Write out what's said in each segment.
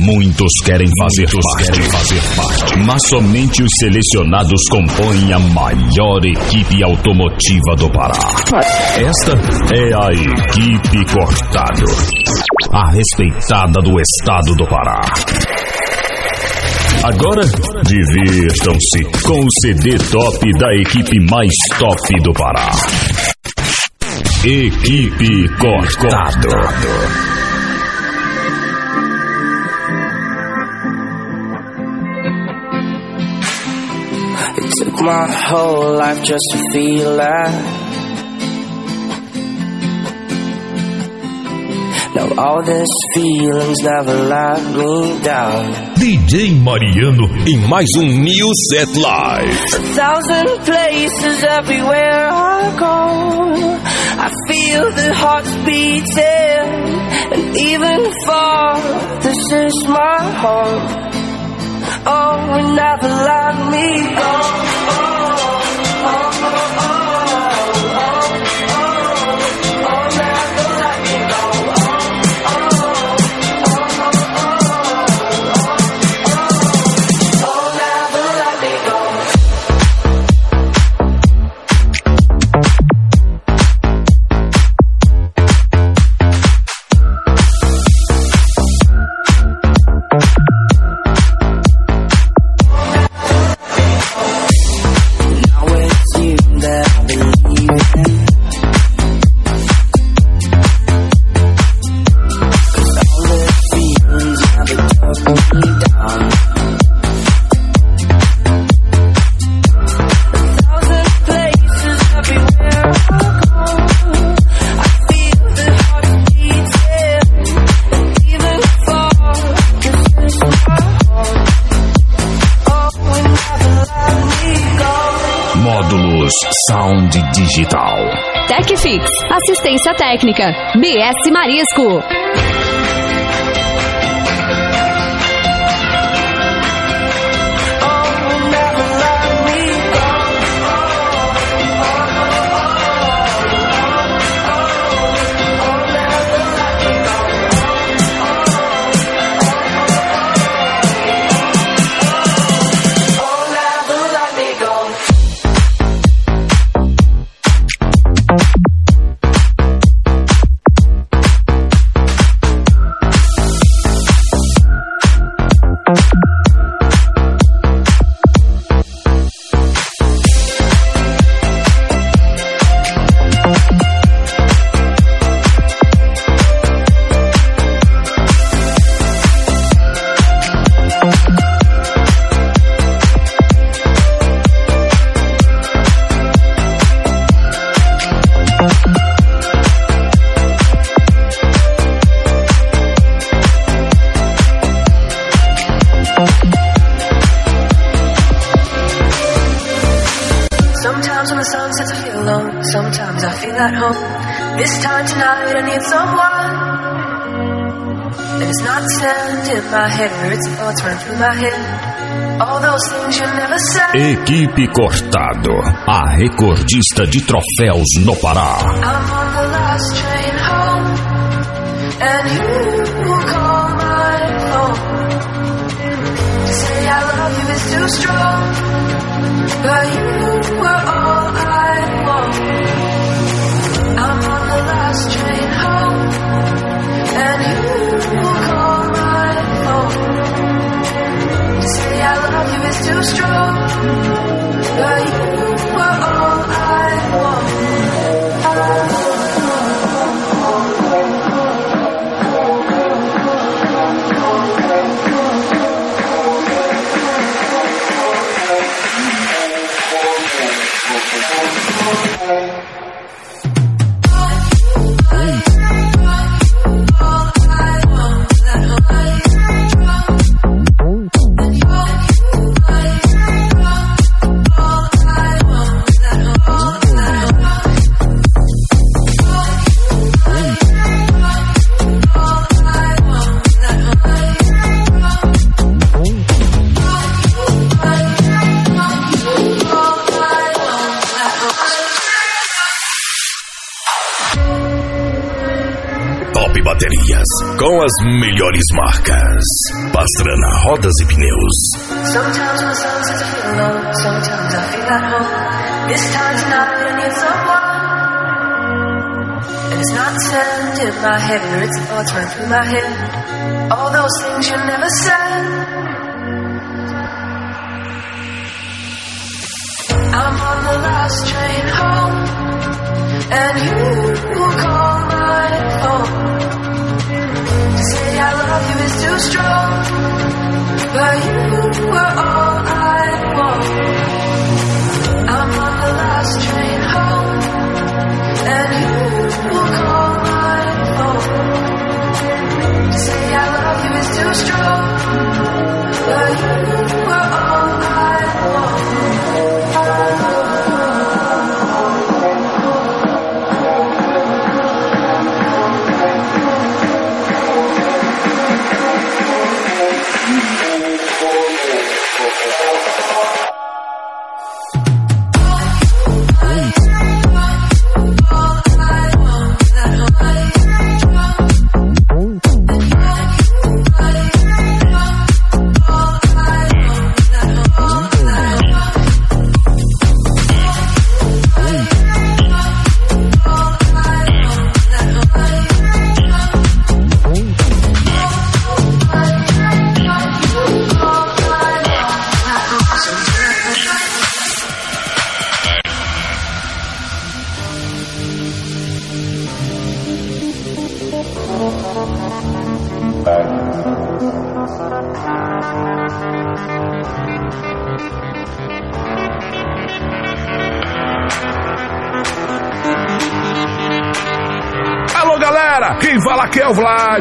Muitos querem fazer, parte, querem fazer parte, mas somente os selecionados compõem a maior equipe automotiva do Pará. Esta é a equipe Cortado, a respeitada do estado do Pará. Agora, divirtam-se com o CD top da equipe mais top do Pará. Equipe Cortado. My whole life just to feel that. Now all these feelings never let me down. DJ Mariano em mais um New Set Live. A thousand places everywhere I go. I feel the hearts beating, and even far, this is my home. Oh, never let me go. Oh, digital. TecFix, assistência técnica. BS Marisco. Equipe Cortado, a recordista de troféus no Pará. As melhores marcas. Pastrana Rodas e Pneus. Sometimes I feel alone, sometimes I feel at home. This time tonight I need someone. And it's not sand in my hair, it's thoughts run through my head. All those things you never said. I'm on the last train home, and you will call my phone. Strong, but you were all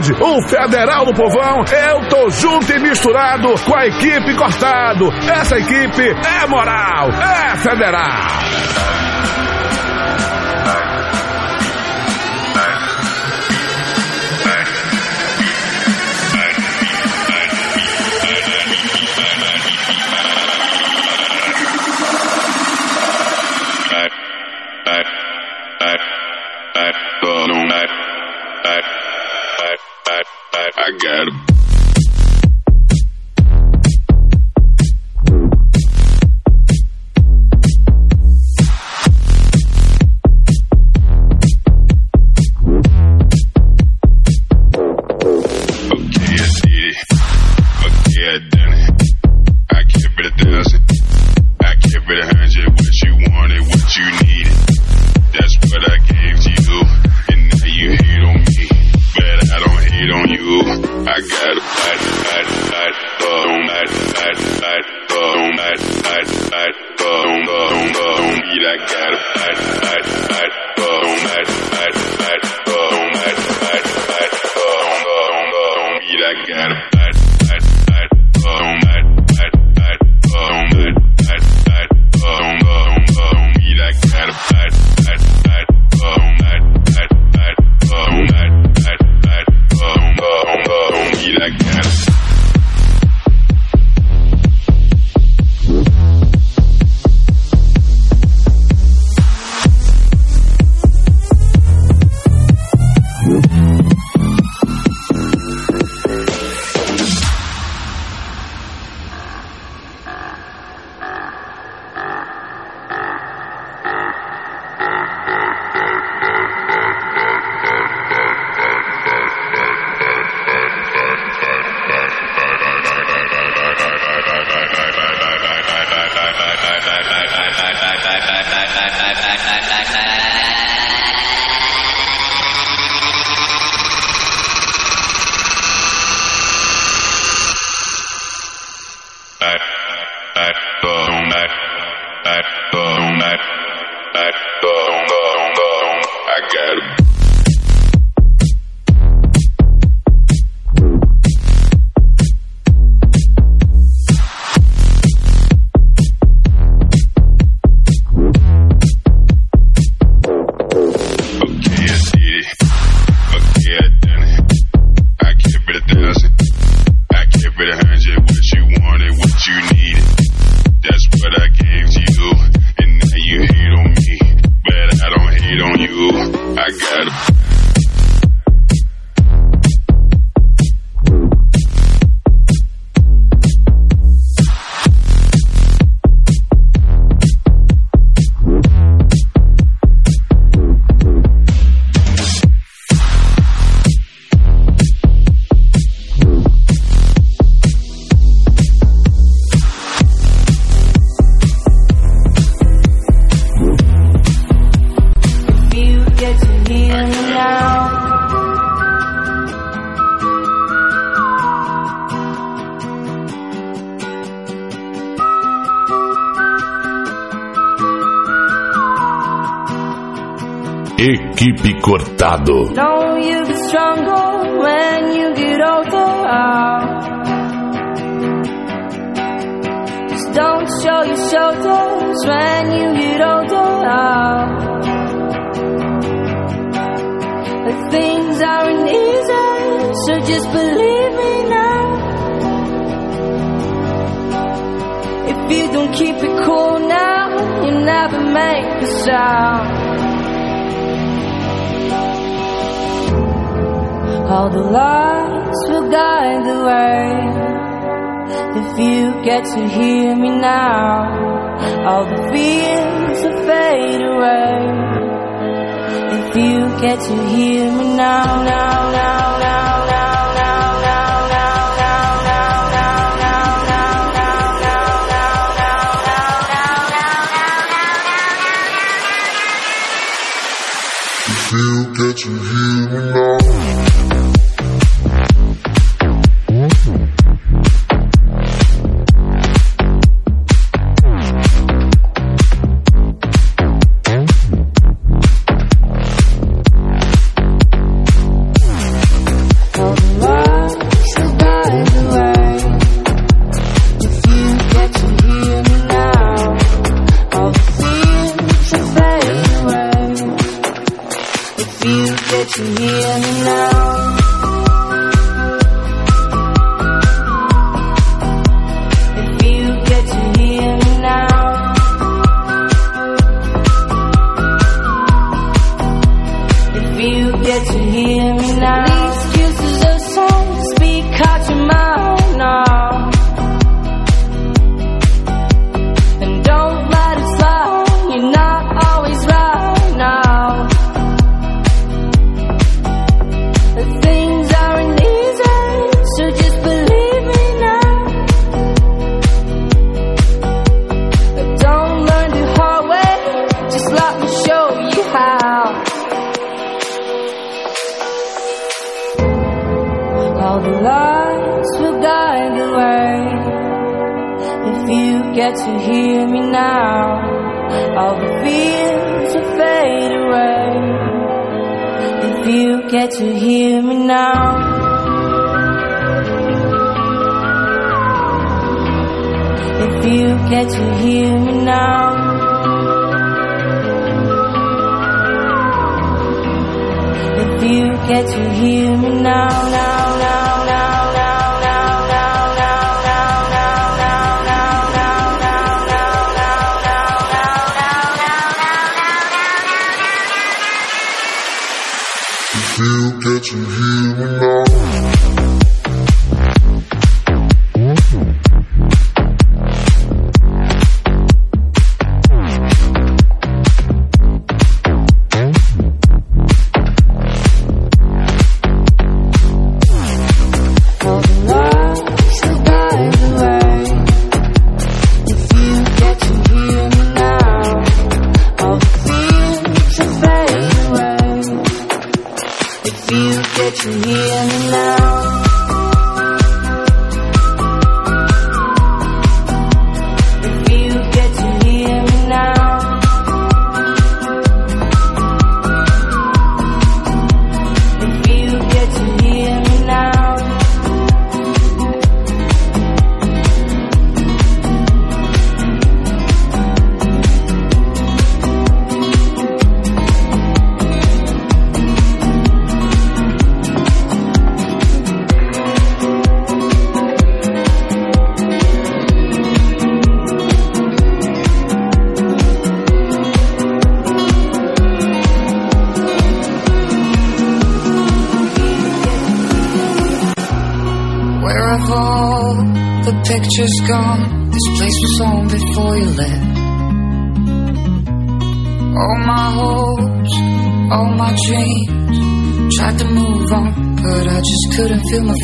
Vlad, o Federal do Povão, eu tô junto e misturado com a equipe cortado. Essa equipe é moral, é federal.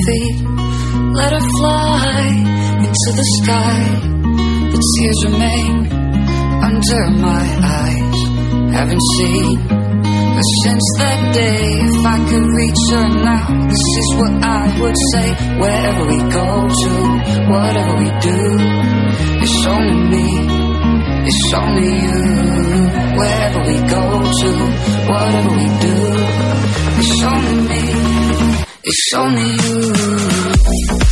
feet. Let her fly into the sky. The tears remain under my eyes. Haven't seen her since that day. If I could reach her now, this is what I would say. Wherever we go to, whatever we do, it's only me. It's only you. Wherever we go to, whatever we do, it's only me. It's only you.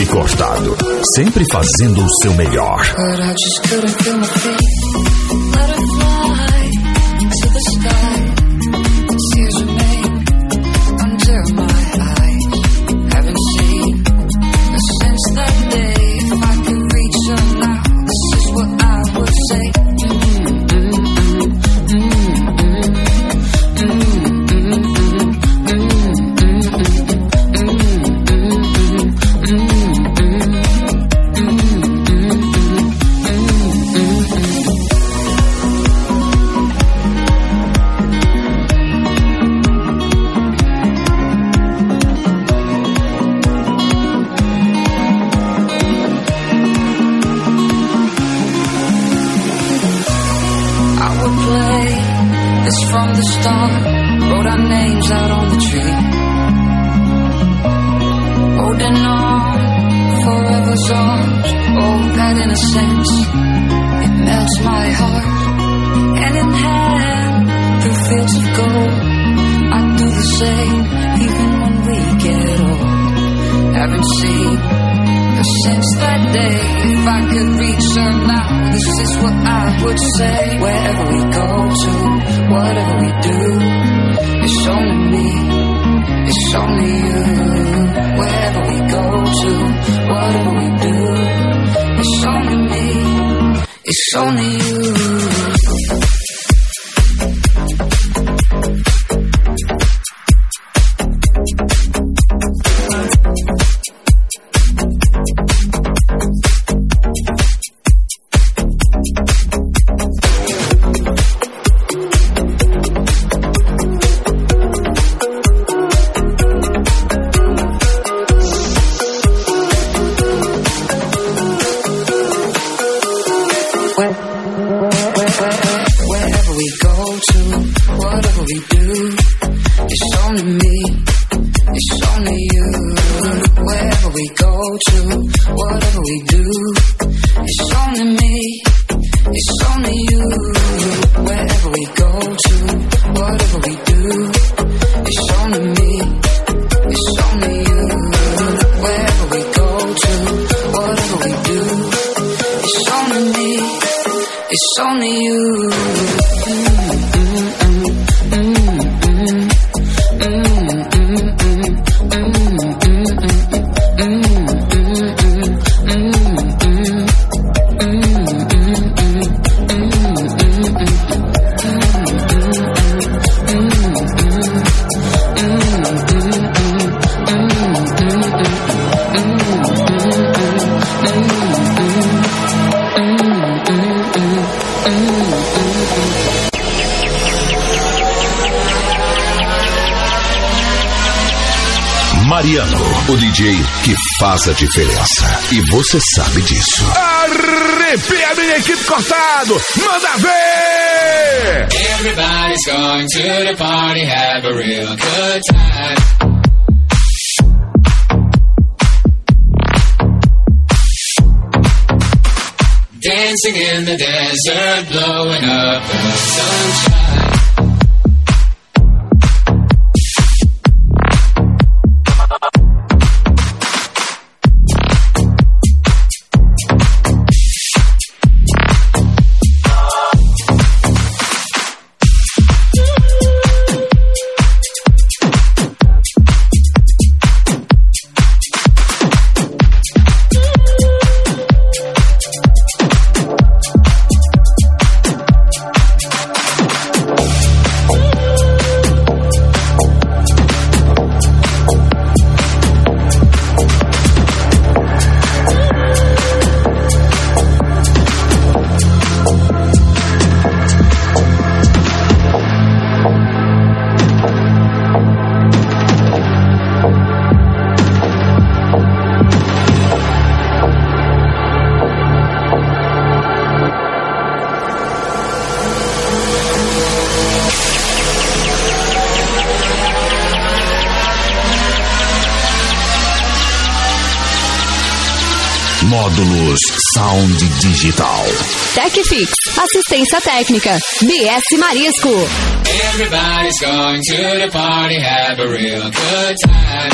e cortado, sempre fazendo o seu melhor. E você sabe disso. Arrepia, minha equipe cortado! Manda ver! Everybody's going to the party, have a real good time. Dancing in the desert, blowing up the sunshine. Fix assistência técnica, BS Marisco. Everybody's going to the party, have a real good time.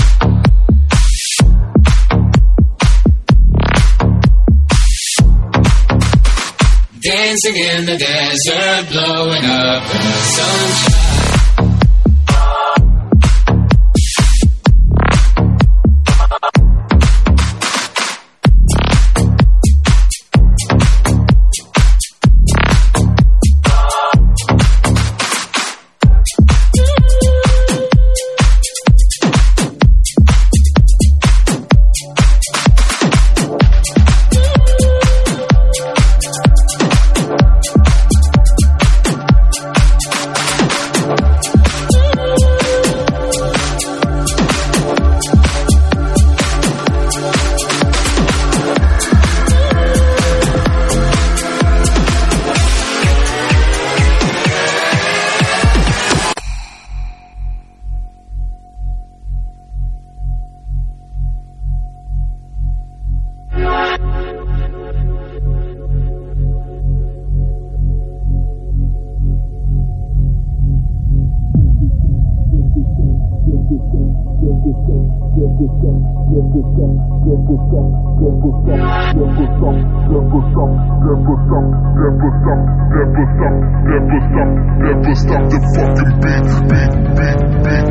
Dancing in the desert, blowing up the sunshine. stop the fucking beat, beat, beat, beat.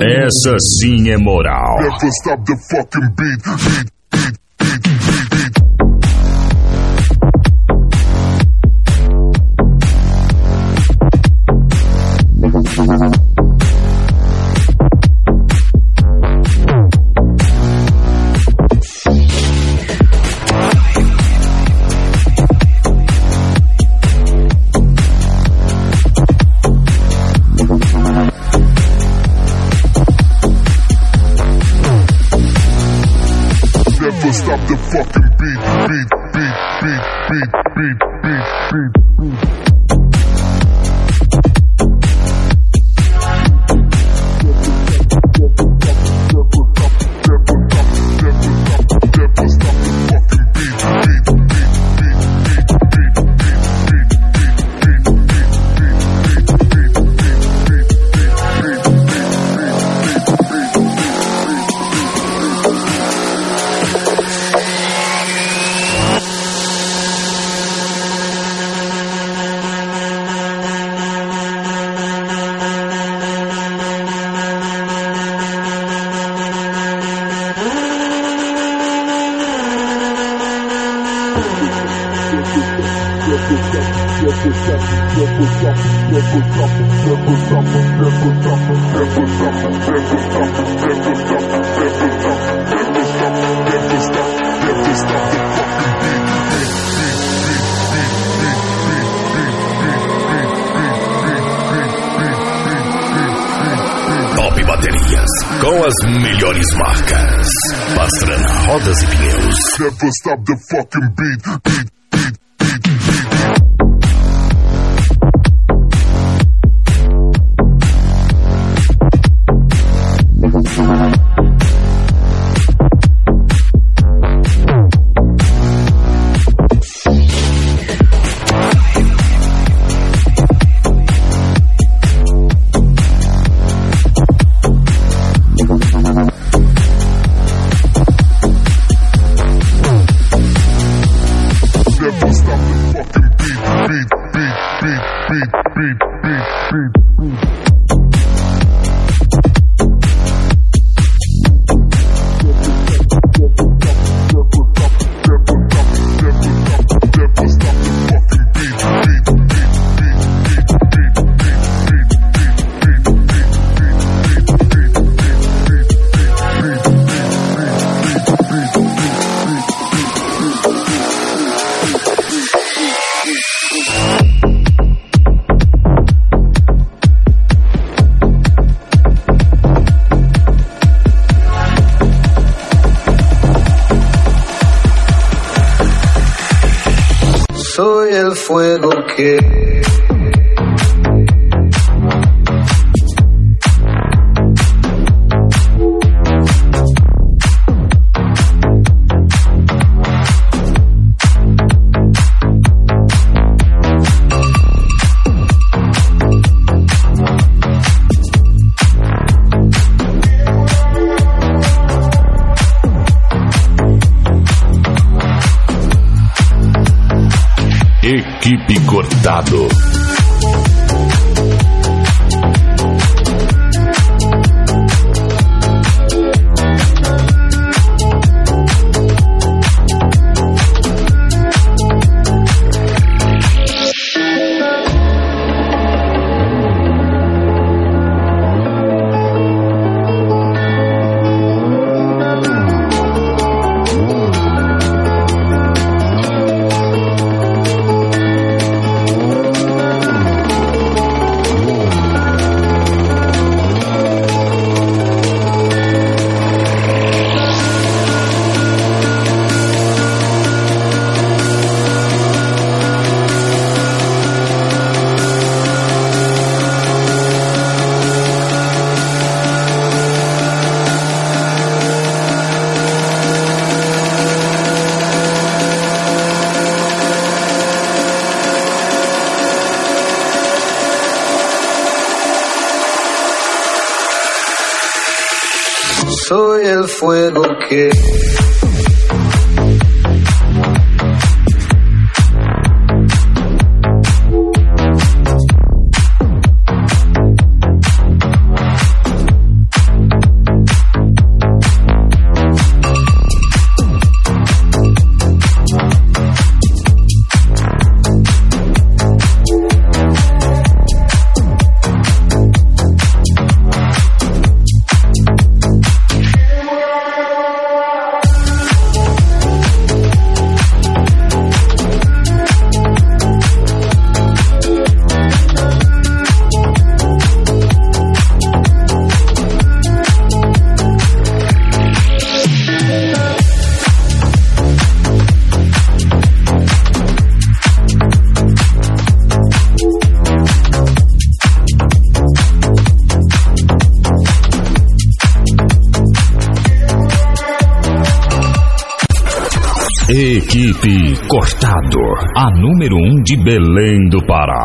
Essa sim é moral. the fuck? número 1 um de Belém do Pará.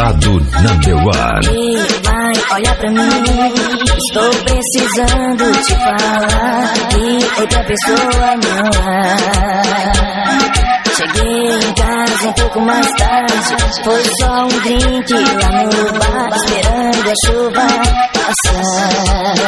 Quem na The One. Vai, olha pra mim, estou precisando te falar que outra pessoa é não há. Cheguei em casa um pouco mais tarde. Foi só um drink lá no bar, esperando a chuva passar.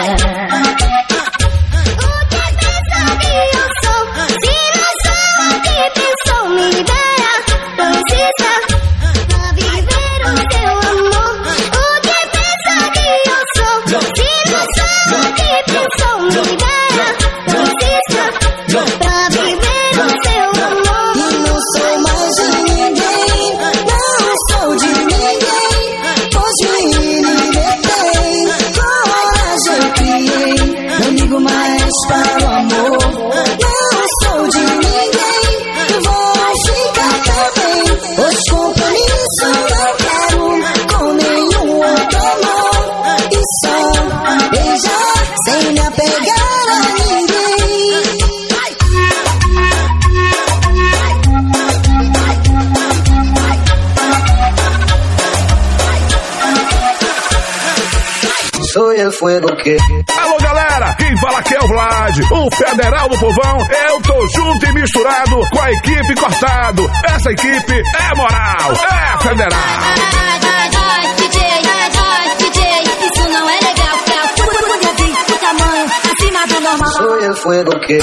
fuego que. Alô, galera! Quem fala aqui é o Vlad, o federal do povão. Eu tô junto e misturado com a equipe cortado. Essa equipe é moral, é federal. Ai, ai, ai, DJ, DJ, isso não é legal. Fica o tamanho acima do. Sou eu, Fogo que.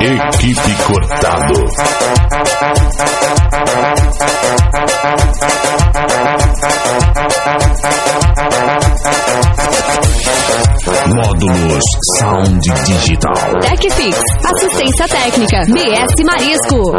Equipe Cortado. Tudo Sound Digital. TechFix, assistência técnica, BS Marisco.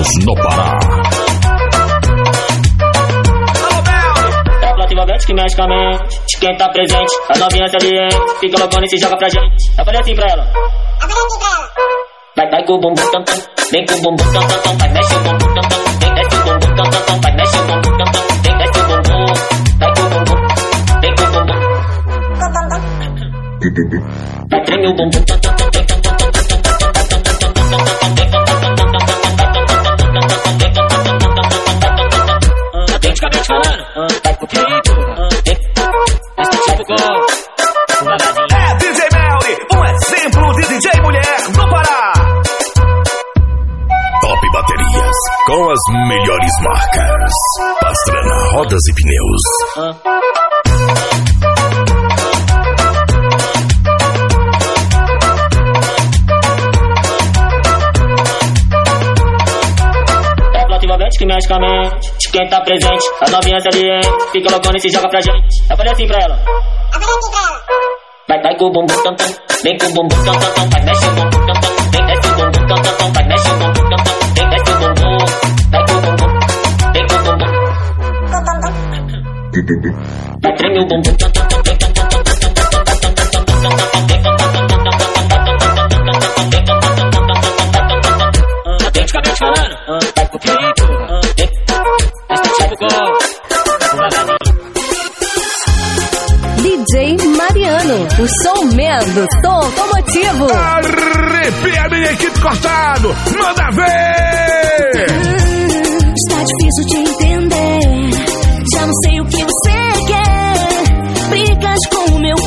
Campos, no Pará. Ativamente, quimicamente, quem tá presente, a novinha se ali, fica loucona e se joga pra gente. Assim Eu falei assim pra ela. Vai, vai com o bumbum tam tam, vem com o bumbum tam tam tam, vai mexe o bumbum tam tam, vem desce o bumbum tam tam tam, vai mexe o bumbum tam tam, vem desce o bumbum, vai com o bumbum, vem com o bumbum. Vai treme o bumbum tam tam tam. Rodas e Pneus. É Relativamente quimicamente, quem tá presente, a novinha se fica loucona e se joga pra gente. Eu falei assim pra ela. Eu falei assim pra ela. Vai, vai com o bumbum tam tam, vem com o bumbum tam tam tam, vai mexe o bumbum tam tam, vem desce o bumbum tam tam tam, vai mexe o bumbum. DJ Mariano, o som medo, som automotivo. Arrepia, minha equipe cortado, manda ver! Está difícil de entender. Não sei o que você quer. Brigas com o meu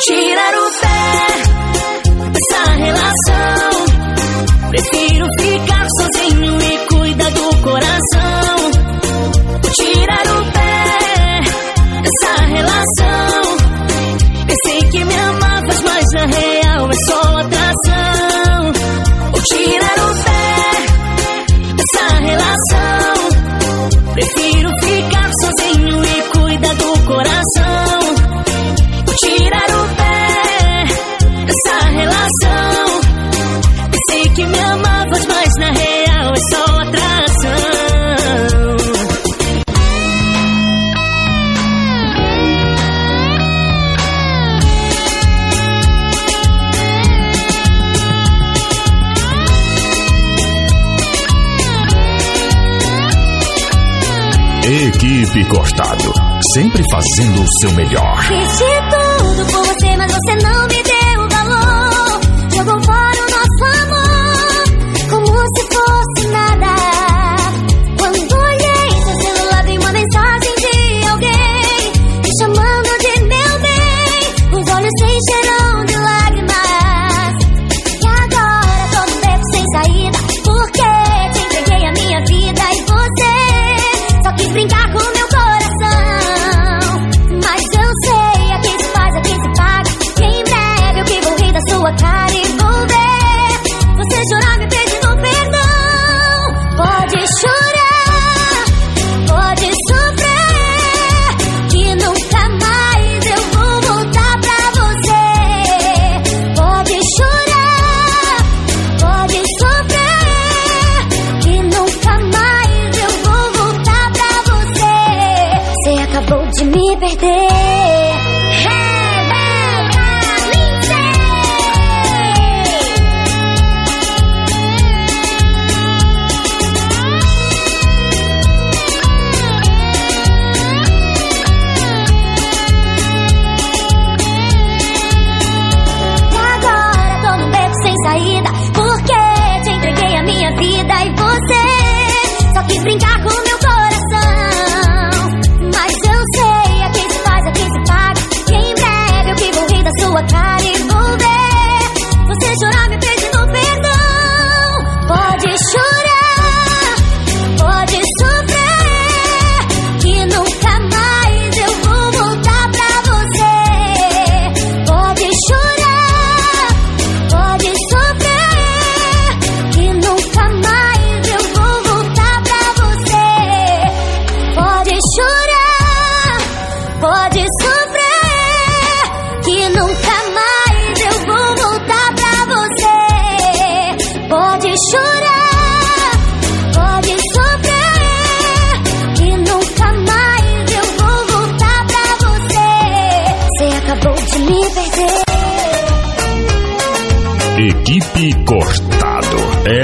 Tirar o pé dessa relação. Prefiro Cortado, sempre fazendo o seu melhor. Tudo por você, mas você não me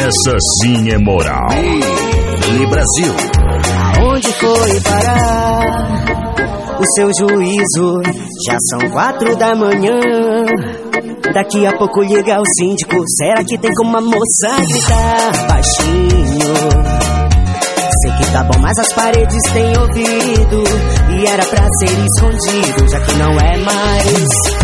essa sim é moral. E Brasil. Onde foi parar o seu juízo? Já são quatro da manhã. Daqui a pouco liga o síndico. Será que tem como a moça gritar baixinho? Sei que tá bom, mas as paredes têm ouvido. E era pra ser escondido, já que não é mais.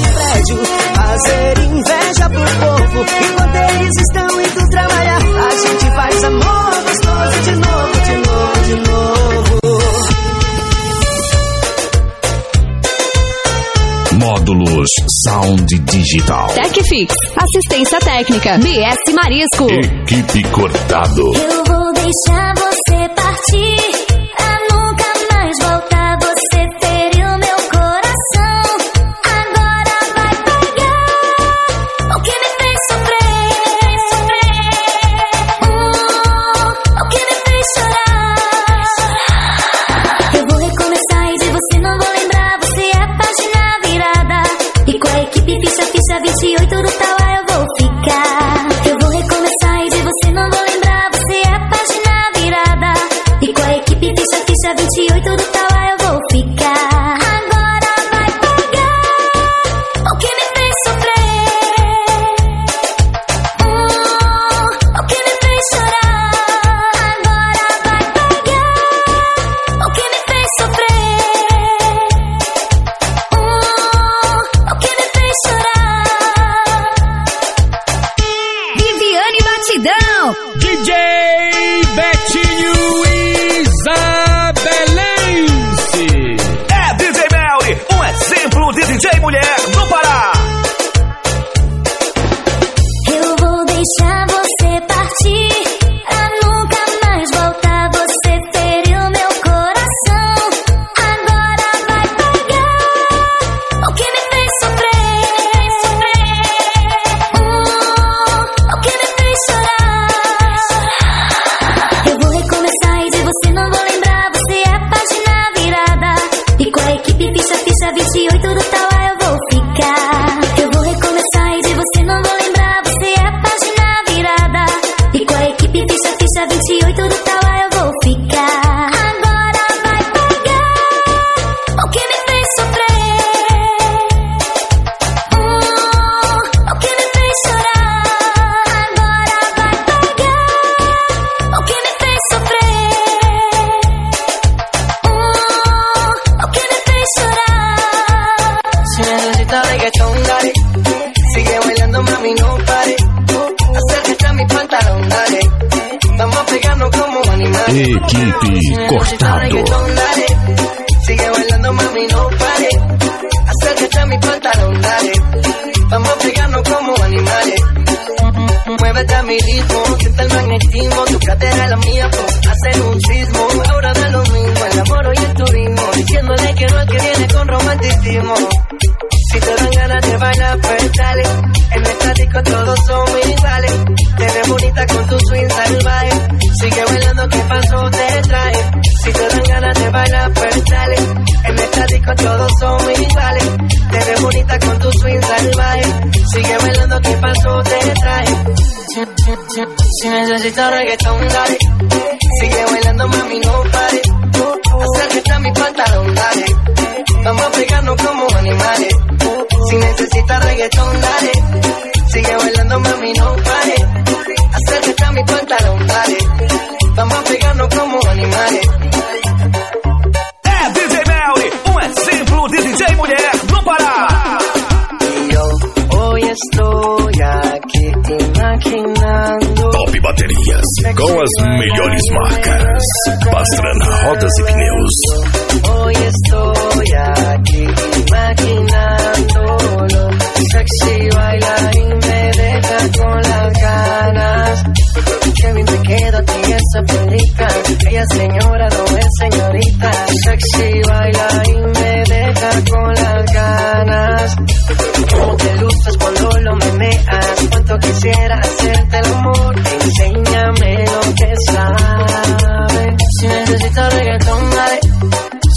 prédio, fazer inveja pro povo. Enquanto eles estão indo trabalhar, a gente faz amor gostoso de novo, de novo, de novo. Módulos Sound Digital. TechFix, assistência técnica, BS Marisco. Equipe Cortado. Eu vou deixar você partir. Cortado. Sigue bailando, mami, no pare. Acércate a mi pantalón, dale. Vamos a pegarnos como animales. Muévete a mi ritmo, siente el magnetismo. Tu cadera es la mía, pues hacer un sismo. Ahora da lo mismo, el amor y el turismo. Diciéndole que no es que viene con romanticismo. Si te dan ganas de bailar, pues dale. En esta disco todos somos iguales. Te ves bonita con tu swing salvaje. Sigue bailando, ¿qué pasó? Te trae. Si te dan ganas de bailar, pues dale. En esta disco todos somos iguales. Te ves bonita con tu swing salvaje. Sigue bailando, ¿qué pasó? Te trae. Si necesitas reggaetón, dale. Sigue bailando, mami, no pare. Acércate a mi pantalón, dale. Vamos a pegarnos como animales. Si necesitas reggaetón, dale. Sigue bailando, mami, no pare. Acércate a mi pantalón, dale. Vamos a pegarnos como animales. É DJ Melly, um exemplo de DJ mulher no Pará. Y yo hoy estoy aquí imaginando. Top Baterias. Com as melhores marcas. Pastrana Rodas e Pneus. Hoy estoy aquí imaginándolo. Sexy bailarín me deja con las ganas. Qué bien te queda a ti esa pelita. Ella señora no es señorita. Sexy bailarín me deja con las ganas. Cómo te luces cuando lo meneas. Cuánto quisiera hacerte el amor. Enséñame lo que sabes. Si necesitas reggaetón, dale.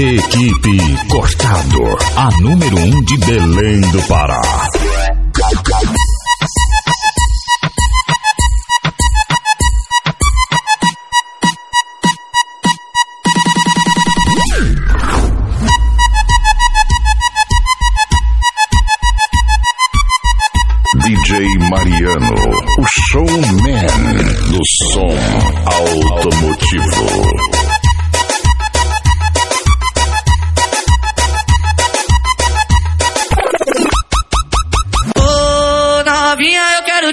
Equipe Cortado. A número 1 um de Belém do Pará. DJ Mariano, o showman do som automotivo.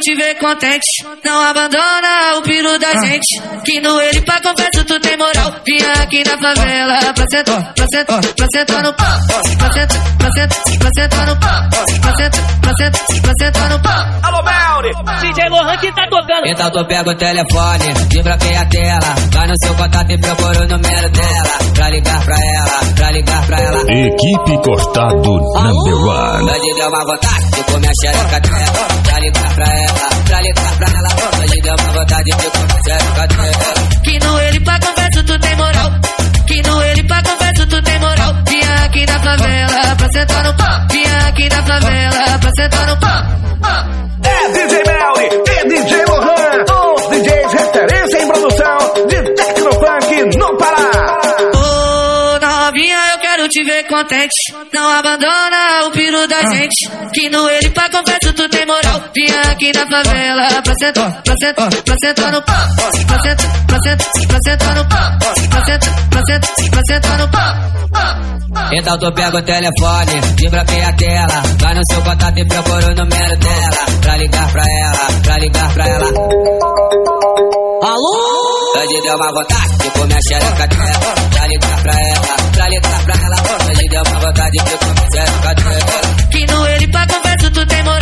Te ver contente. Não abandona o piru da gente. Que no ele pra confesso tu tem moral. Vinha aqui na favela pra sentar, pra sentar, pra sentar no pau. Pra sentar, pra sentar, pra sentar no pau. Pra sentar, pra sentar, pra sentar no pau. Alô, Melly, DJ Lohan que tá tocando. Então tu pega o telefone, desbloqueia a tela. Vai no seu contato e procura o número dela. Pra ligar pra ela, pra ligar pra ela. Equipe Cortado Number One. Hoje deu uma vontade de comer a xereca dela. Pra ligar pra ela, pra ligar pra ela. Hoje deu uma vontade de comer a dela. Que no ele pra confesso tu tem moral. Que no ele pra confesso tu tem moral. Vinha aqui na favela pra sentar no pau. Vinha aqui na favela pra sentar no pau. É DJ Melly e DJ contente. Não abandona o piru da gente. Que no ele pra confesso tu tem moral. Vinha aqui na favela pra sentar, pra sentar, pra sentar no pau. Pra sentar, pra sentar, pra sentar no pau. Pra sentar, pra sentar, pra sentar no pau. Então tu pega o telefone, desbloqueia a tela. Vai no seu contato e procura o número dela. Pra ligar pra ela, pra ligar pra ela. Alô? Hoje deu uma vontade de comer a xereca dela. Pra ligar pra ela, pra ligar pra ela. Hoje deu uma vontade de comer a xereca dela. Que no ele pra confesso tu tem moral.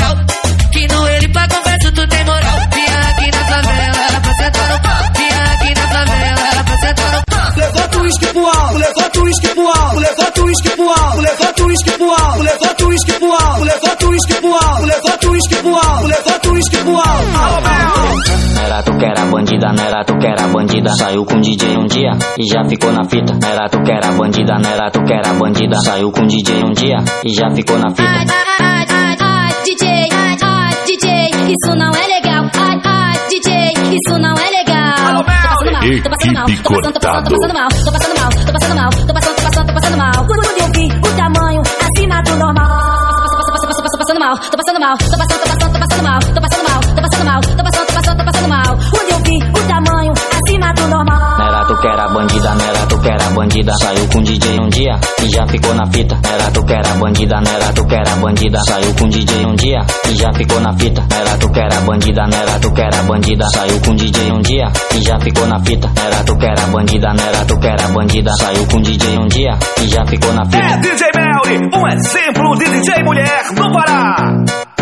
Uísque pro alto, levanta o uísque pro alto, levanta o uísque pro alto, levanta o uísque pro alto, levanta o uísque pro alto, levanta o uísque pro alto, levanta o uísque pro alto, levanta o uísque pro alto. Era tu que era bandida, não era tu que era bandida. Saiu com DJ um dia e já ficou na fita. Não era tu que era bandida, não era tu que era bandida. Saiu com DJ um dia e já ficou na fita. Ai, ai, ai, ai, DJ, ai, ai, DJ, isso não é legal. Ai, ai, DJ, Equipe cortado. Tô passando mal, tô passando mal, tô passando mal, tô passando, tô passando, tô passando mal. Quando eu vi o tamanho acima do normal. Tô passando mal, tô passando mal, tô passando, tô passando, bandida. Saiu com DJ um dia e já ficou na fita. Era tu que era bandida, não era tu que era bandida. Saiu com DJ um dia e já ficou na fita. Era tu que era bandida, não era tu que era bandida. Saiu com DJ um dia e já ficou na fita. Era tu que era bandida, não era tu que era bandida. Saiu com DJ um dia e já ficou na fita. É DJ Melly, um exemplo de DJ mulher no Pará.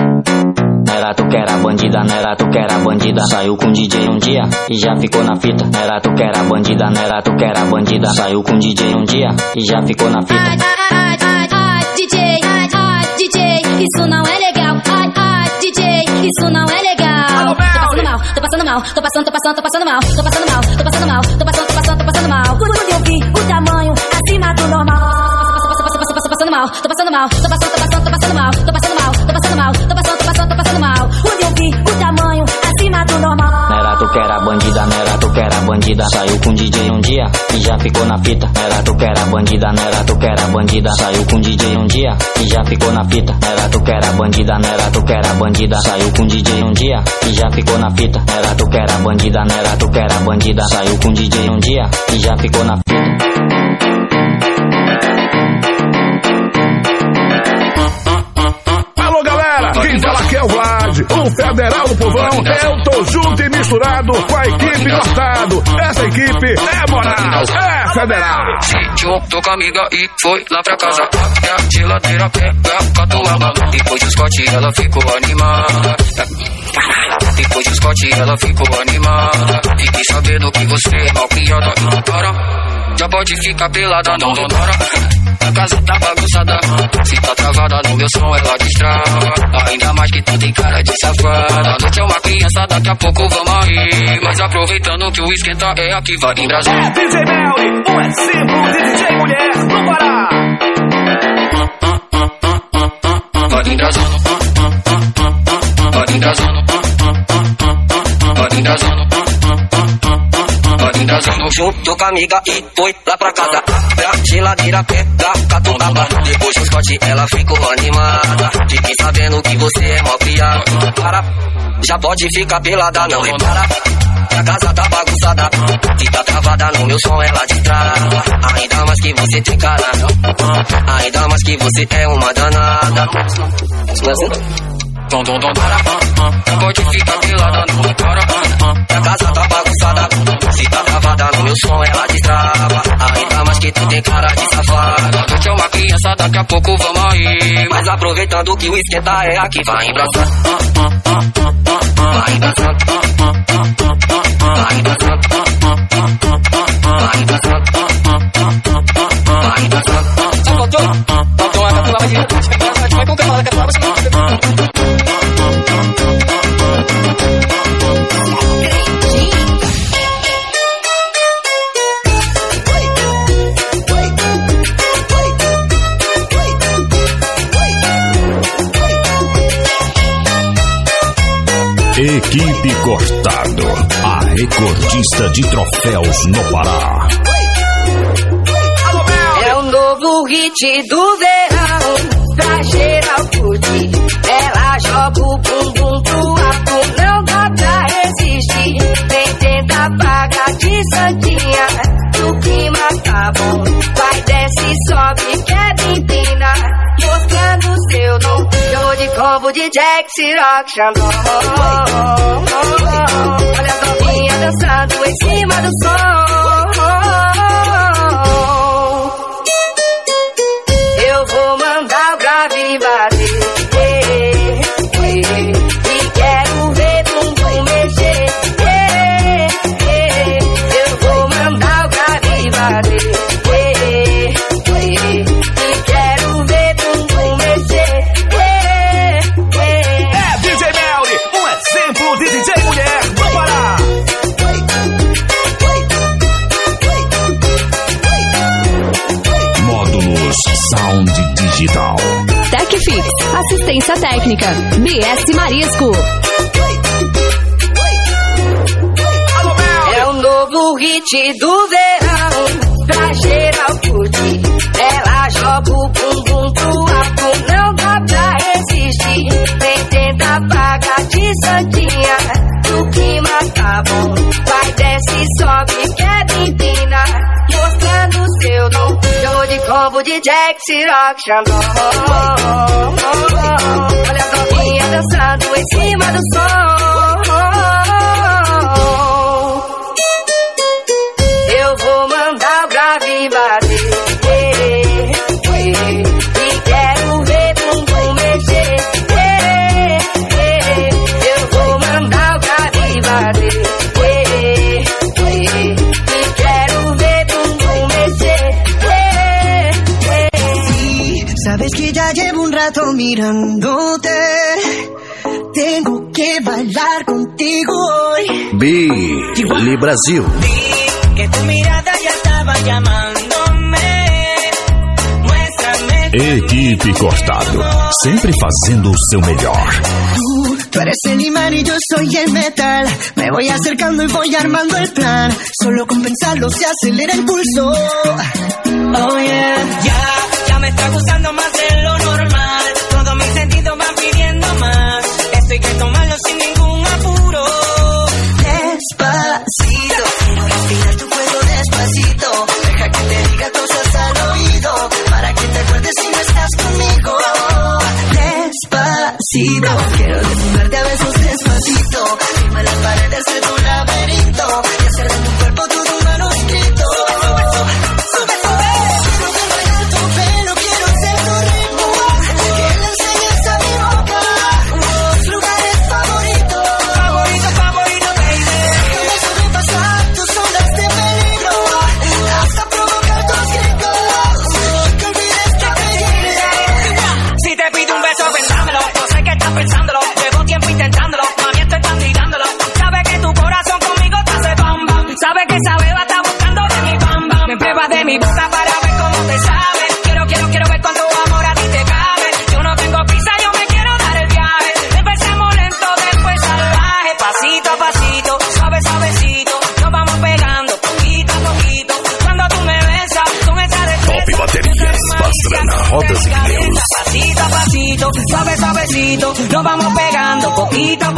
Era tu que era bandida, não era tu que era bandida. Saiu com DJ um dia e já ficou na fita. Era tu que era bandida, não era tu que era bandida. Saiu com DJ um dia e já ficou na fita. Ai, ai, ai, ai, DJ, ai, ai, DJ, isso não é legal. Ai, ai, DJ, isso não é legal. Tô passando mal, tô passando mal, tô passando, tô passando, tô passando mal, tô passando mal, tô passando mal, tô passando, tô passando, tô passando mal. Quando eu vi o tamanho acima do normal. Tô passando mal, tô passando mal, tô passando, tô passando, tô passando que era bandida, não era tu que era bandida. Saiu com DJ um dia e já ficou na fita. Era tu que era bandida, não era tu que era bandida. Saiu com DJ um dia e já ficou na fita. Era tu que era bandida, não era tu que era bandida. Saiu com DJ um dia e já ficou na fita. Era tu que era bandida, não era tu que era bandida. Saiu com DJ um dia e já ficou na fita. Alô, galera! Quem fala aqui é o Vlad, o federal do povão. Eu tô junto e misturado com a equipe cortado. Essa equipe é moral, é federal. Se juntou com a amiga e foi lá pra casa. E a geladeira pega catuaba. Depois do Scott ela ficou animada. Depois do Scott ela ficou animada. Fiquei sabendo que você é mal criada. Para, já pode ficar pelada, não demora. A casa tá bagunçada. Se tá travada no meu som, ela destrava. Ainda mais que tu tem cara de safada. A noite é uma criança, daqui a pouco vamos aí. Mas aproveitando que o esquenta é aqui, vai em Brasil. É DJ Melly, um exemplo de DJ mulher no Pará. Vai em Brasil. Vai em Brasil. Vai em Brasil. Em Brasil. Junto com a amiga e foi lá pra casa. Pra geladeira pega catuaba. Depois do Scott ela ficou animada. Fiquei sabendo que você é mal criado. Para, já pode ficar pelada, não repara. A casa tá bagunçada. Fica travada no meu som, ela destrava. Ainda mais que você tem cara. Ainda mais que você é uma danada. Dom, dom, dom, para. Pode ficar pelada, não para. A casa tá bagunçada. Se tá travada no meu som, ela destrava. Ainda mais que tu tem cara de safada. Noite é uma criança, daqui a pouco vamos aí. Mas aproveitando que o esquenta é aqui, vai embraçar. Vai embraçar. Vai embraçar. Vai embraçar. Vai embraçar. Só faltou, faltou uma catuaba de... A gente vai com catuaba, catuaba, Equipe Cortado, a recordista de troféus no Pará. É o novo hit do verão, pra geral curtir. Ela joga o bumbum pro alto, não dá pra resistir. Vem tentar pagar de santinha, o clima tá bom. Vai, desce, sobe, quebra, Show de de Jack, Rock, Xandão. Olha a novinha dançando em cima do som. Eu vou mandar o grave bater. Assistência técnica. BS Marisco. É o novo hit do verão pra geral curtir. Ela joga o bumbum pro alto, não dá pra resistir. Nem tenta pagar de santinha, o clima tá bom. Vai, desce, sobe, de de Jack, Rock, Xandão. Olha a novinha dançando em cima do som. Mirándote. Tengo que bailar contigo hoy. Billy Brasil. Que tu mirada ya estaba llamándome. Muéstrame. Equipe Cortado, sempre fazendo o seu melhor. Tú, tú eres el imán y yo soy el metal. Me voy acercando y voy armando el plan. Solo con pensarlo se acelera el pulso. Oh yeah. Ya, ya me está gustando más de lo normal.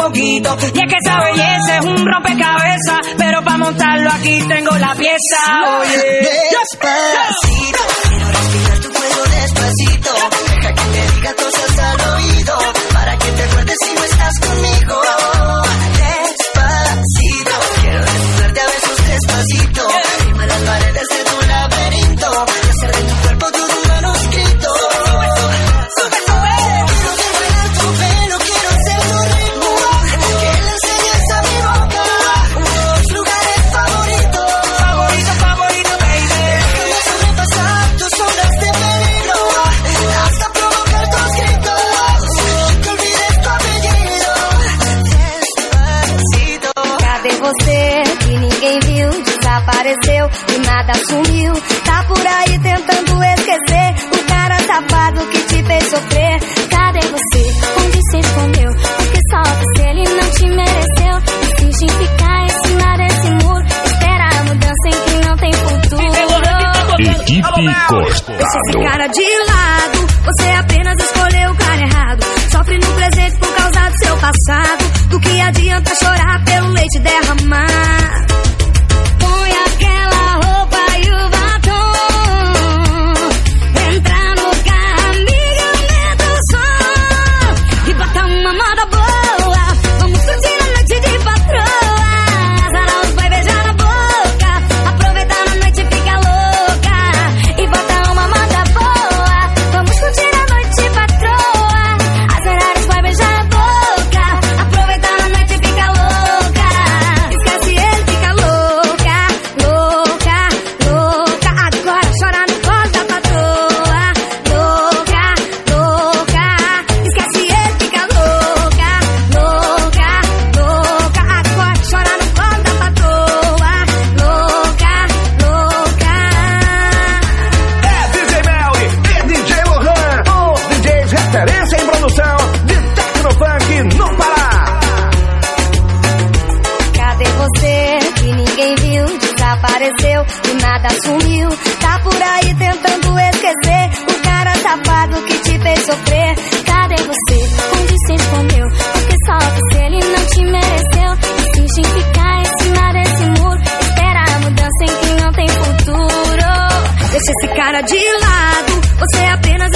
Poquito. Y es que esa belleza es un rompecabezas, pero para montarlo aquí tengo la pieza. Oye, despacito, quiero respirar tu fuego despacito. Deja que te diga cosas sumiu. Tá por aí tentando esquecer o cara safado que te fez sofrer. Cadê você? Onde se escondeu? Porque só você ele não te mereceu. Insiste em ficar em cima desse muro. Espera a mudança em que não tem futuro. Equipe Esse Cortado. cara de lado, você apenas escolheu o cara errado. Sofre no presente por causa do seu passado. Do que adianta chorar pelo leite derramar?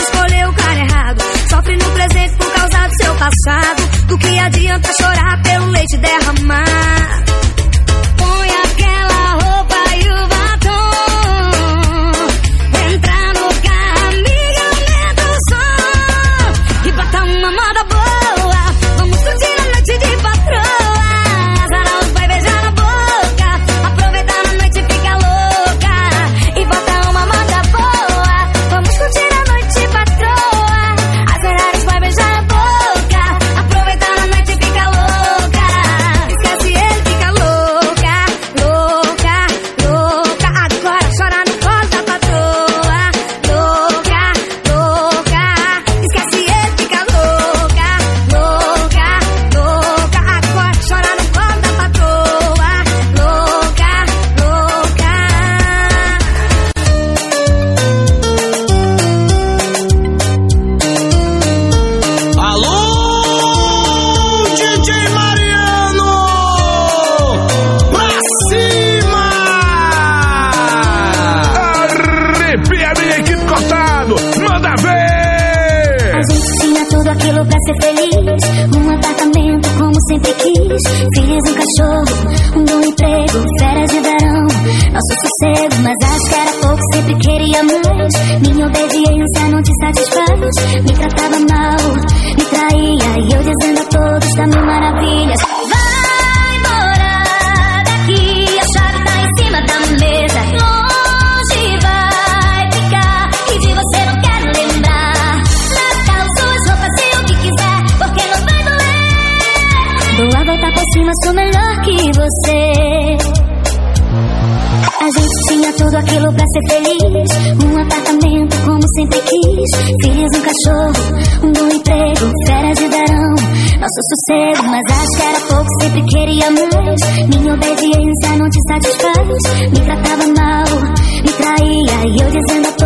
escolheu o cara errado. Sofre no presente por causa do seu passado. Do que adianta chorar pelo leite derramado? amamos. Minha obediência não te satisfaz. Me tratava mal, me traía e eu dizendo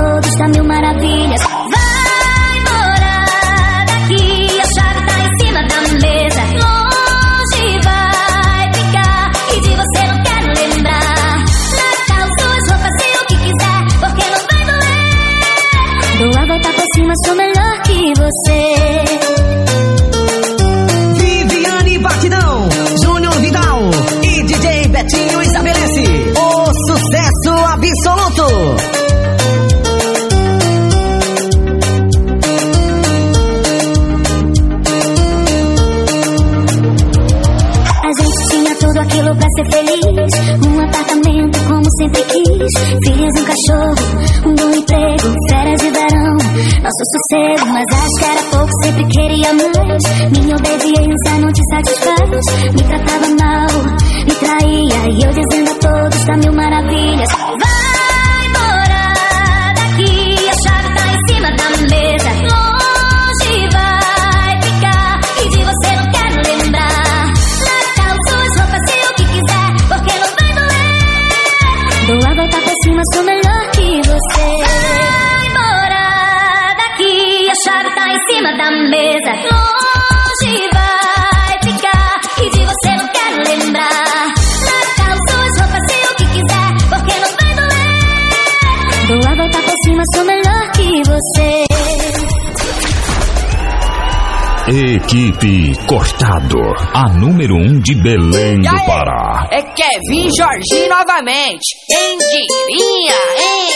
equipe Cortado, a número um de Belém do Pará. É Kevin Jorginho novamente. Endirinha, hein?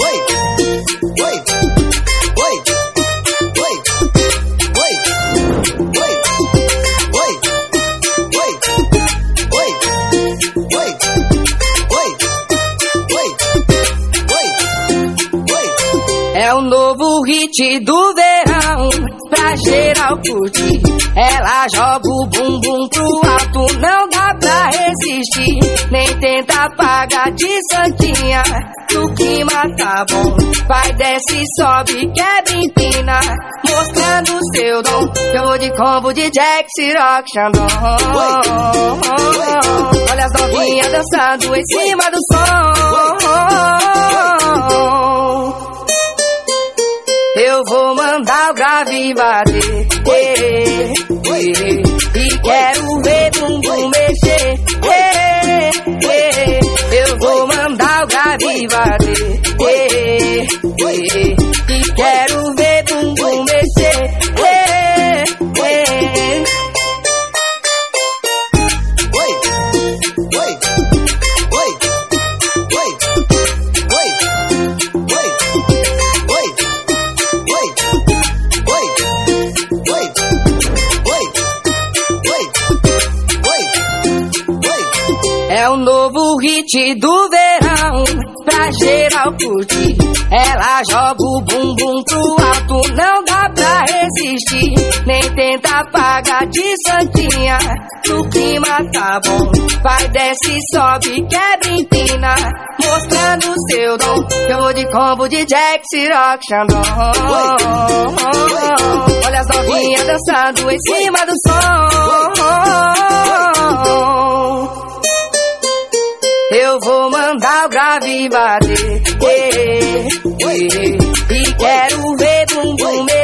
Oi, oi, oi, oi, oi, oi, oi, oi, oi, oi, oi, oi, oi. É o novo hit do curtir. Ela joga o bumbum pro alto, não dá pra resistir. Nem tenta pagar de santinha, o clima tá bom. Vai, desce, sobe, quebra, empina, mostrando seu dom. Eu vou de combo de Jack, Rock, Xandon. Olha as novinhas dançando em cima do som. Eu vou mandar o grave bater. yeah. do verão, pra geral curtir. Ela joga o bumbum pro alto, não dá pra resistir. Nem tenta apagar de santinha, o clima tá bom. Vai, desce, sobe, quebra, empina, mostrando seu dom. Eu vou de combo de Jack, Rock Xandon. Olha as novinhas dançando em cima do som. Eu vou mandar o grave bater. E, e, e quero ver bumbum meu.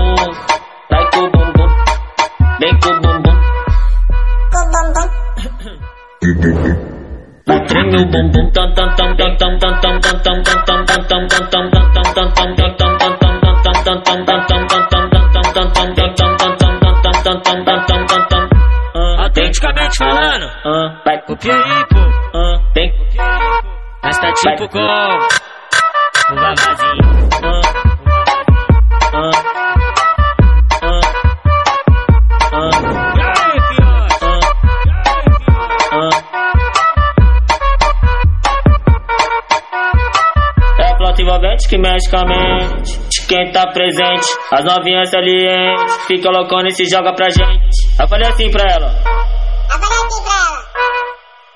Treme o bumbum, tam tam tam tam tam tam tam tam tam tam tam tam tam tam Autenticamente falando, vai copiar aí, pô. Tem que copiar aí, pô. Mas tá tipo como? Lula estrategicamente. De quem tá presente, as novinhas salientes. Fica loucona e se joga pra gente. Eu falei assim pra ela. Eu falei assim pra ela.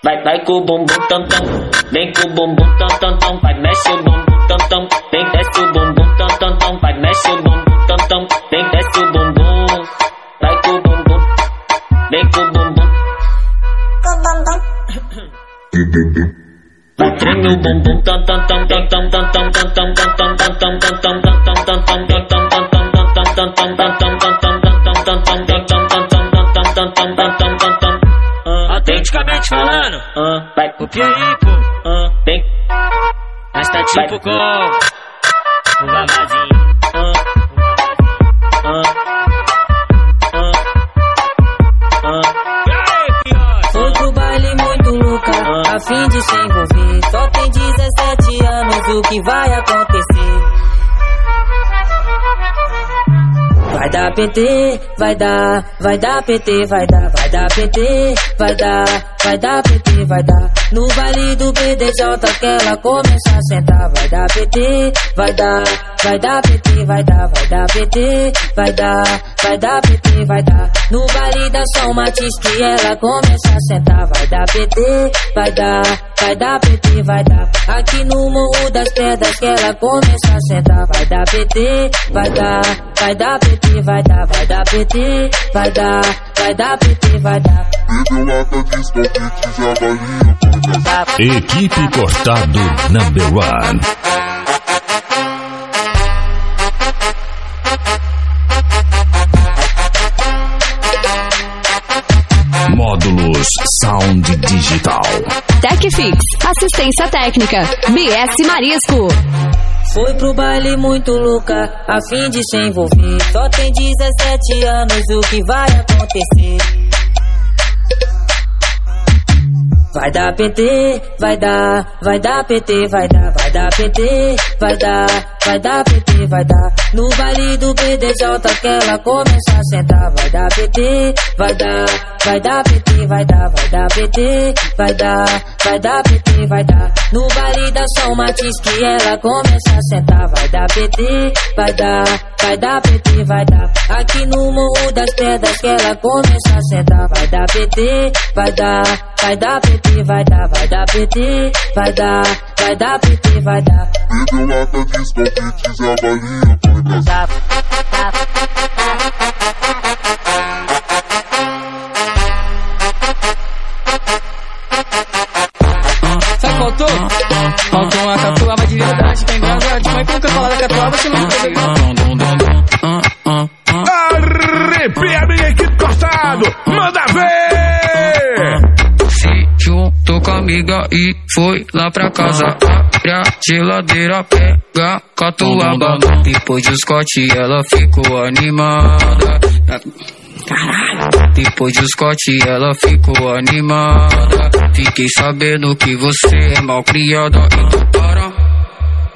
Vai, vai com o bumbum tam tam. Vem com o bumbum tam tam tam. Vai, mexe o bumbum tam tam. Vem, desce o bumbum tam tam tam. Vai, mexe o bumbum tam tam. Vem, desce o bumbum. Vai com o bumbum. Vem com o bumbum. Com o bumbum. Vai, treme o bumbum tam tam tam tam tam tam tam tam tam tam. Autenticamente falando, vai pro Piaipo, tem. Mas tá tipo com. PT, vai dar, vai dar PT, vai dar, vai dar PT, vai dar, vai dar PT, vai dar. No baile do BDJ que ela começa a sentar, vai dar PT, vai dar, vai dar PT, vai dar, vai dar PT, vai dar, vai dar PT, vai dar. No baile da São Matiz que ela começa a sentar, vai dar PT, vai dar, vai dar PT, vai dar. Aqui no Morro das Pedras que ela começa a sentar, vai dar PT, vai dar, vai dar PT, vai dar, vai dar PT, vai dar, vai dar PT, vai dar. Equipe Cortado Number One. TecFix, assistência técnica. BS Marisco. Foi pro baile muito louca, a fim de se envolver. Só tem 17 anos, o que vai acontecer? Vai dar PT, vai dar, vai dar PT, vai dar, vai dar PT, vai dar, vai dar PT, vai dar. No baile do BDJ que ela começa a sentar, vai dar PT, vai dar, vai dar PT, vai dar, vai dar PT, vai dar, vai dar PT, vai dar. No baile da São Martins que ela começa a sentar, vai dar PT, vai dar, vai dar PT, vai dar. Aqui no Morro das Pedras que ela começa a sentar, vai dar PT, vai dar, vai dar PT, vai dar, vai dar PT, vai dar, vai dar PT, vai dar. Bebeu lata de escopites e a balinha falar da catuaba, você não entendeu. Arrepia minha equipe cortado! Manda ver! Se juntou com a amiga e foi lá pra casa. Abre a geladeira, pega catuaba. Depois do Scott ela ficou animada. Caralho. Depois do Scott ela ficou animada. Fiquei sabendo que você é mal criada. Então para.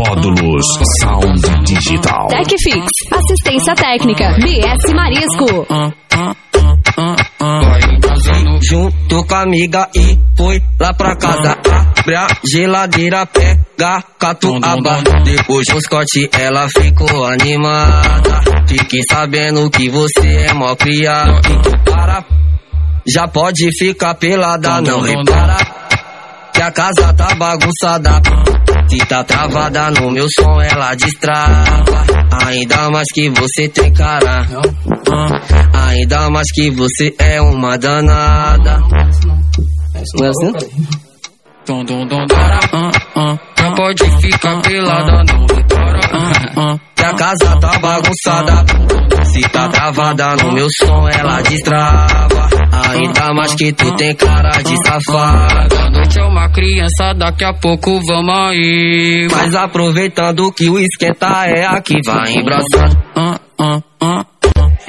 Módulos Sound Digital. TecFix, assistência técnica. BS Marisco. Junto com a amiga e foi lá pra casa. Abre a geladeira, pega catuaba. Depois do Scott ela ficou animada. Fiquei sabendo que você é mó criado. Para, já pode ficar pelada, não repara. Que a casa tá bagunçada. Se tá travada no meu som, ela destrava. Ainda mais que você tem cara. Ainda mais que você é uma danada. Não é assim? Ah, ah. Já pode ficar pelada, não repara. Que a casa tá bagunçada. Se tá travada no meu som, ela destrava. Ainda mais que tu tem cara de safada. A noite é uma criança, daqui a pouco vamos aí. Mas aproveitando que o esquenta é aqui, vai embraçando. Ah.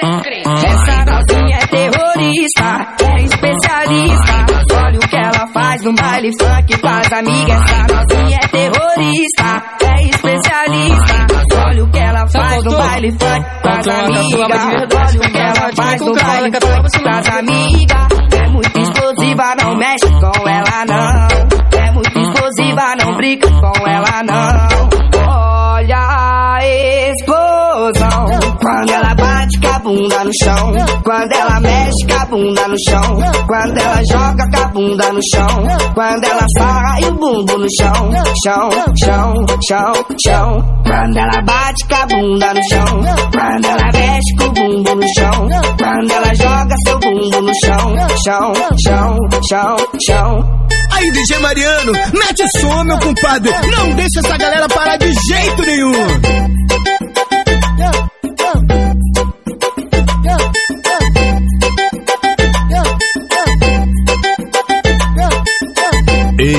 Essa novinha é terrorista, é especialista. Olha o que ela faz no baile funk com as amigas. Essa novinha é terrorista, é especialista. Faz no baile funk com as amigas. Olha o que ela faz no baile funk com as amigas. É muito explosiva, não mexe com ela não. É muito explosiva, não brinca com ela não. Bunda no chão. Quando ela mexe com a bunda no chão. Quando ela joga com a bunda no chão. Quando ela sarra e o bumbum no chão. Chão, chão, chão, chão. Quando ela bate com a bunda no chão. Quando ela mexe com o bumbum no chão. Quando ela joga seu bumbum no chão. Chão, chão, chão, chão. Aí, DJ Mariano, mete o som, meu compadre. Não deixa essa galera parar de jeito nenhum.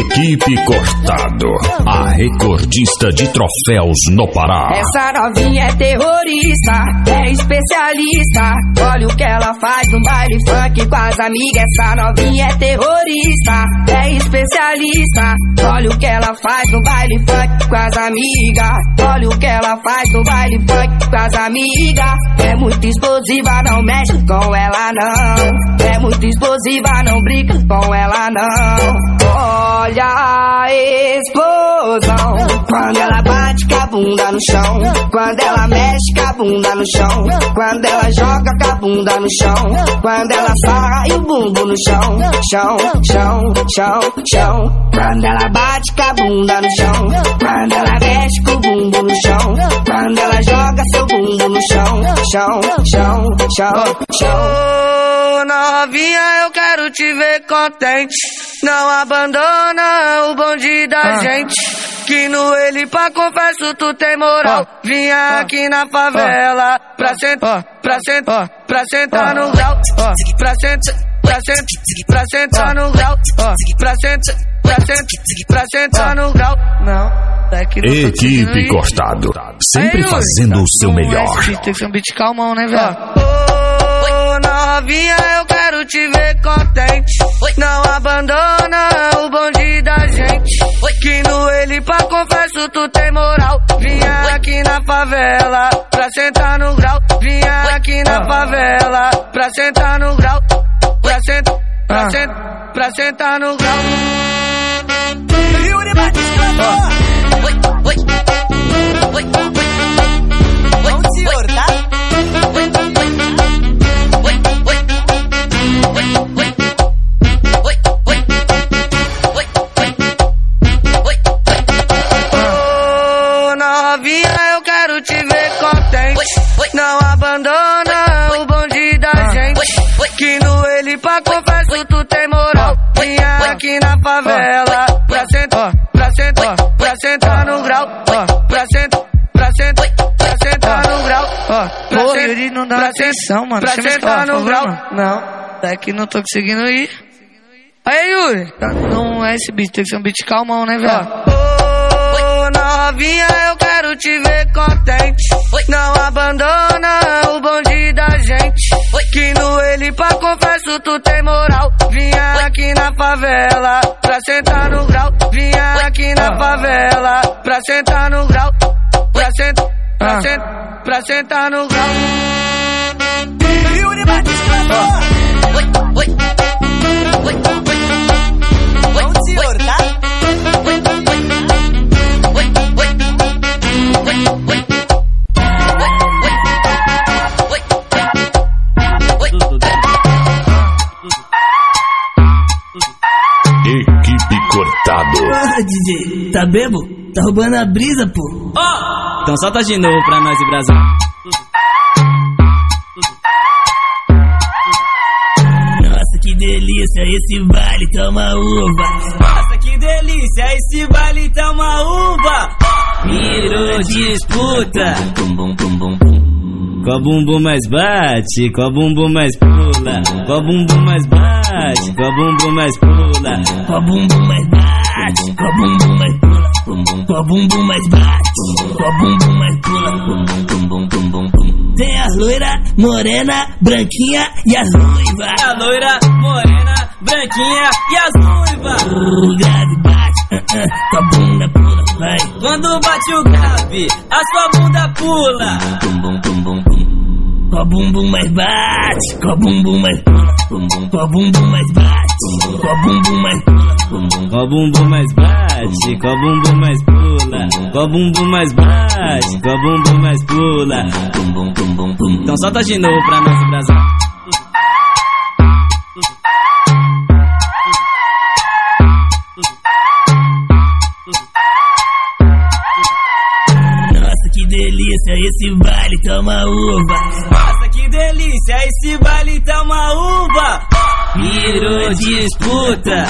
Equipe Cortado, a recordista de troféus no Pará. Essa novinha é terrorista, é especialista. Olha o que ela faz no baile funk com as amigas. Essa novinha é terrorista, é especialista. Olha o que ela faz no baile funk com as amigas. Olha o que ela faz no baile funk com as amigas. É muito explosiva, não mexe com ela não. É muito explosiva, não brinca com ela não. Olha a explosão quando ela bate com a bunda no chão. Quando ela mexe com a bunda no chão. Quando ela joga com a bunda no chão. Quando ela e o bumbum no chão, chão, chão, chão, chão. Quando ela bate com a bunda no chão, quando ela mexe com o bumbum no chão, quando ela joga seu bumbum no chão, chão, chão, chão, chão. Novinha, eu quero te ver contente. Não abandona o bonde da gente. Que no ele pra confesso tu tem moral. Vinha aqui na favela pra sentar, pra sentar, pra sentar no grau. Pra sentar, pra sentar, pra sentar no grau. Pra sentar, pra sentar, pra sentar no grau. Não, é Equipe ir. Cortado. Sempre fazendo o seu melhor. Tem que ser um beat calmão, né, velho? Novinha, eu quero te ver contente. Não abandona o bonde da gente. Que no ele pra confesso tu tem moral. Vinha aqui na favela pra sentar no grau. Vinha aqui na favela pra sentar no grau. Pra sentar, pra sentar, pra sentar no grau. Yuri Batista. Vamos senhor, tá? Moral. Vinha aqui na favela pra sentar, pra sentar, pra sentar no grau. Pra sentar, pra sentar, pra sentar no grau. Pô, Yuri, não dá atenção, mano. Pra sentar cara, no grau. Não, é que não tô conseguindo ir. Aí, Yuri, tá- não é esse beat, tem que ser um beat calmão, né, velho? Novinha, eu quero te ver contente. Não abandona o bonde da gente. Que no ele pra confesso tu tem moral. Vinha aqui na favela pra sentar no grau. Vinha aqui na favela pra sentar no grau. Pra sentar, pra sentar, pra sentar no grau. Yuri Batista. Vamos senhor, tá? Equipe Cortado. Porra, DJ, tá bebo? Tá roubando a brisa, pô. Ó, então solta de novo pra nós e Brasil. Nossa, que delícia, esse vale toma uva. Nossa, que delícia, esse baile tá uma uva. Virou disputa. Bum, bum, bum, bum, bum. Qual bumbum mais bate, qual bumbum mais pula, qual bumbum mais bate, qual bumbum mais pula, Qual bumbum mais bate, qual bumbum mais pula. Qual bumbum mais bate, qual bumbum mais pula. Tem a loira, morena, branquinha e as ruivas. a loira, morena, branquinha e as ruivas. O grave bate, ah, tua bunda pula, vai. Quando bate o grave, a sua bunda pula. Qual bumbum mais bate, qual bumbum mais pula. Qual bumbum mais bate, qual bumbum mais pula. Qual bumbum mais bate, qual bumbum mais pula, qual bumbum mais bate, qual bumbum mais pula. Então solta de novo pra nós Brasil. Esse vale toma uva. Nossa, que delícia, esse baile tá uma uva. Virou disputa.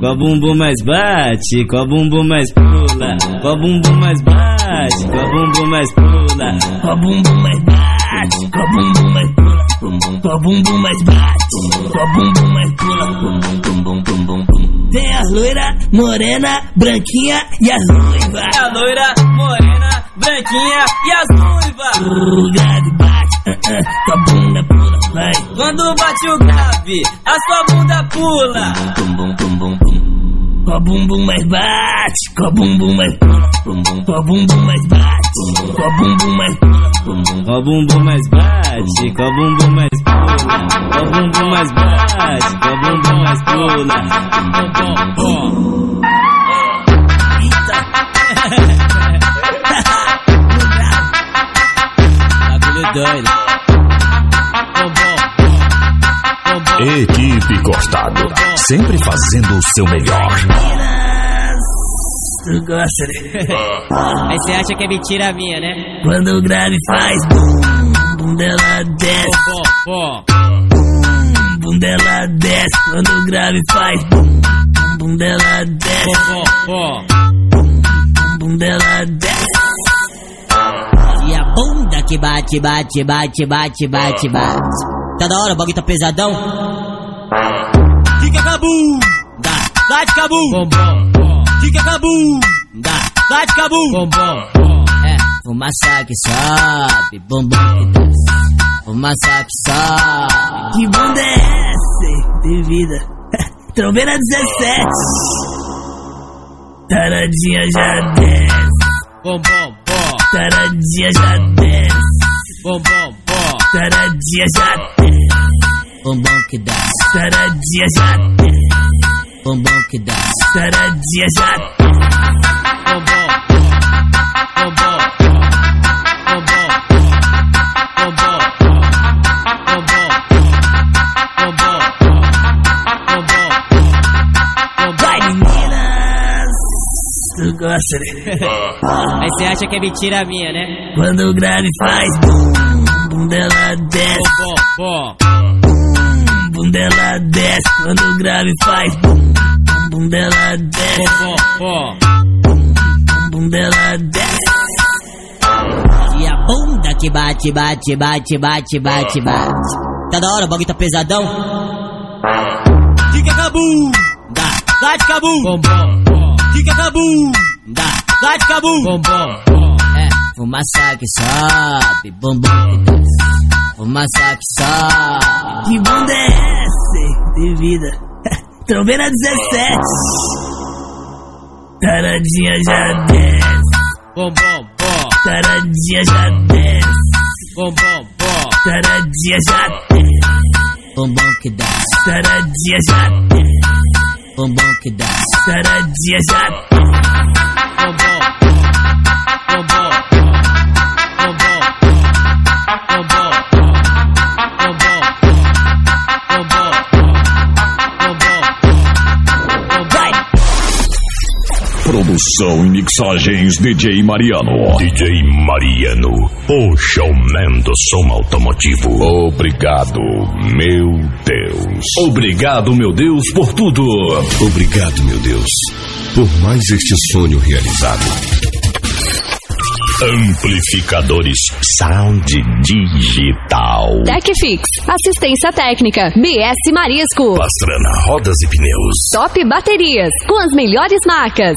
Qual bumbum mais bate, qual bumbum mais pula, qual bumbum mais bate, qual bumbum mais pula. Qual bumbum mais bate, qual bumbum mais pula. Qual bumbum mais bate, qual bumbum mais pula. Tem a loira, morena, branquinha e as ruivas. A loira, morena, branquinha e as ruivas. O grave bate, ah, ah, tua bunda pula, vai. Quando bate o grave, a sua bunda pula. Qual bumbum mais bate, qual bumbum mais pula. Qual bumbum mais bate, qual bumbum mais pula. Qual bumbum mais bate, qual bumbum mais pula, qual bumbum mais bate, qual bumbum mais pula. Bagulho doido. Equipe Cortado, sempre fazendo o seu melhor. Tu gosta, né? Aí você acha que é mentira minha, né? Quando o grave faz bum, bum dela desce. Pô, pô. Bum, bum dela desce. Quando o grave faz bum, bum, bum dela desce. Bum, bum dela desce. E a bunda que bate, bate, bate, bate, bate, bate. Tá da hora, o bagulho tá pesadão. Fica cabum. Dá, dá de cabum. Bom, bom. Fica cabum. Dá, dá de cabum. Bom, bom. É, fumaça que sobe, bumbum que desce. Fumaça que sobe. Que bunda é essa? De vida. Trombeira 17. Taradinha já desce. Bom, bom, bom. Taradinha já desce. Bom, bom, bom. Taradinha já desce. Bumbum que desce. Taradinha já. Bumbum que desce. Taradinha já desce. Bom, bom. Bom, bom. Bom, bom. Bom, bom. Bom, bom. Bom, bom. Bom, bom. Vai, meninas! Tu gosta, né? Aí você acha que é mentira minha, né? Quando o grave faz bum, bum dela desce. Bom, bom. Bum, bum dela desce. Quando o grave faz bum, bum, bum dela desce. Bom, bom. Bum, bum dela desce. E a bunda que bate, bate, bate, bate, bate, bate. Tá da hora, o bagulho tá pesadão. Fica cabum. Dá, dá de cabum. Bom, bom. Fica cabum. Dá, dá de cabum. Bom, bom. É, fumaça que sobe, bumbum que desce. Fumaça que sobe. Que bunda é essa? De vida. Trombeira 17. Taradinha já desce. Bom, bom, bom. Taradinha já desce. Bom, bom, bom. Taradinha já desce. Bumbum que desce. Taradinha já desce. Bumbum que desce. Taradinha já desce. Produção e mixagens DJ Mariano. DJ Mariano, o showman do som automotivo. Obrigado, meu Deus. Obrigado, meu Deus, por tudo. Obrigado, meu Deus, por mais este sonho realizado. Amplificadores Sound Digital. TechFix, assistência técnica. BS Marisco. Pastrana Rodas e Pneus. Top Baterias, com as melhores marcas.